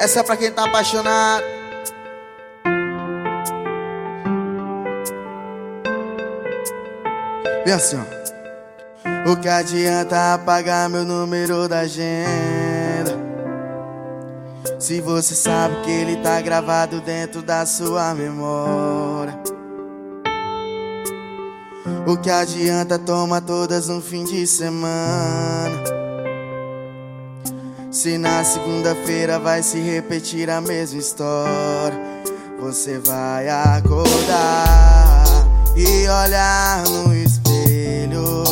Essa é pra quem tá apaixonado. Vem assim, ó. O que adianta apagar meu número da agenda? Se você sabe que ele tá gravado dentro da sua memória. O que adianta tomar todas no fim de semana? Se na segunda-feira vai se repetir a mesma história, você vai acordar e olhar no espelho,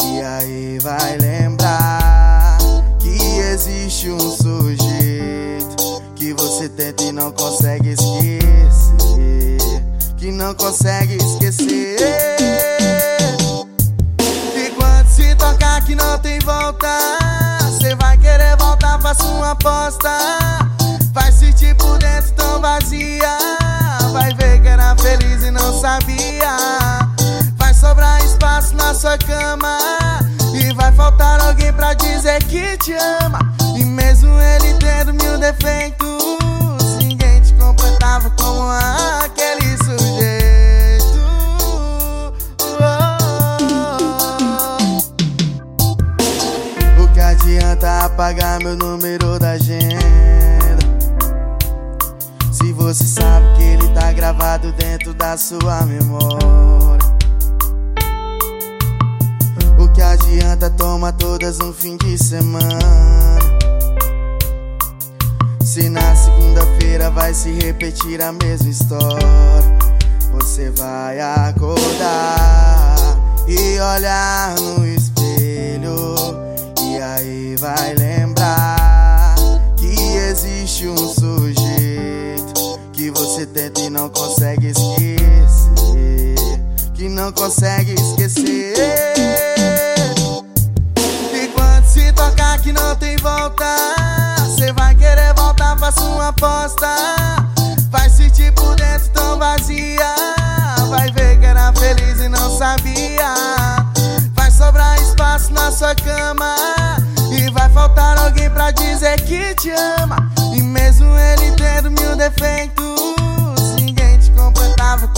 e aí vai lembrar que existe um sujeito que você tenta e não consegue esquecer, que não consegue esquecer. E não sabia. Vai sobrar espaço na sua cama. E vai faltar alguém pra dizer que te ama. E mesmo ele tendo mil defeitos, ninguém te completava como aquele sujeito. O que adianta apagar meu número da agenda? Gravado dentro da sua memória. O que adianta tomar todas no fim de semana? Se na segunda-feira vai se repetir a mesma história, você vai acordar e olhar no espelho, e aí vai lembrar que existe um sujeito que você tenta e não consegue esquecer, que não consegue esquecer. E quando se tocar que não tem volta, você vai querer voltar, faça uma aposta. Vai sentir por dentro tão vazia, vai ver que era feliz e não sabia. Vai sobrar espaço na sua cama e vai faltar alguém pra dizer que te ama. E mesmo ele tendo mil defeitos I've